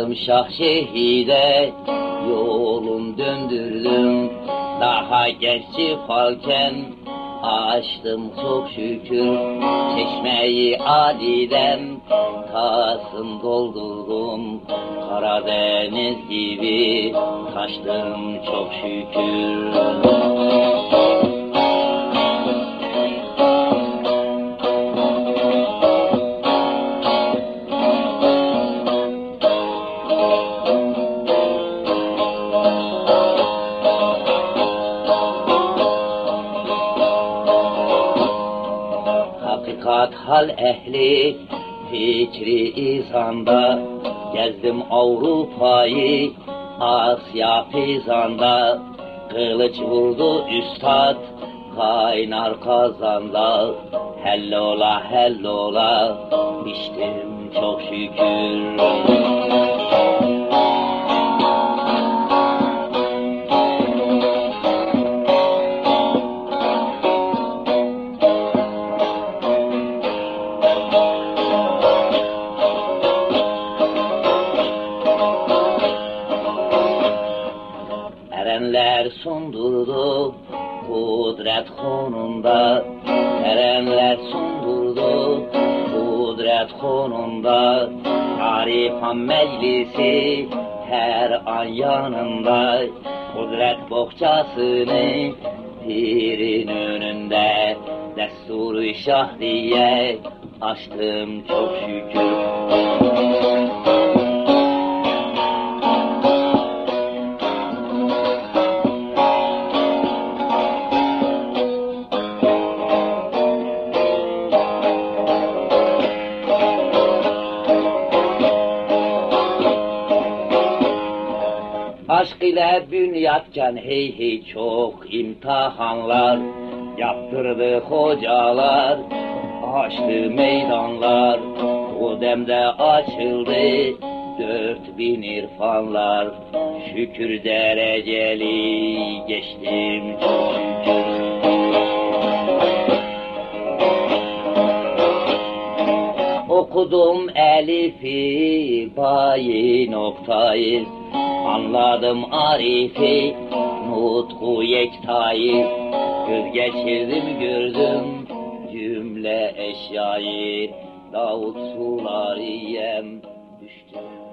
Nazlım Şah şehide yolum döndürdüm. Daha genç falken açtım çok şükür. Çeşmeyi Ali'den tasım doldurdum. Karadeniz gibi taştım çok şükür Hakikat hal ehli fikri izanda. Gezdim Avrupa'yı Asya pizanda Kılıç vurdu üstad kaynar kazanda. Hellola hellola içtim çok şükür Erenler sundurdu kudret konunda Erenler sundurdu kudret konunda Arifan meclisi her an yanında. Kudret bohçasını pirin önünde. Destur-u şah diye açtım çok şükür Aşk ile bünyatken hey hey çok imtihanlar Yaptırdı hocalar. Açtı meydanlar O demde açıldı. Dört bin irfanlar Şükür dereceli geçtim. Çok Okudum elifi bayi noktayı Anladım arifi nutku yektayı Göz geçirdim gördüm cümle eşyayı. Davut sulariyem düştüm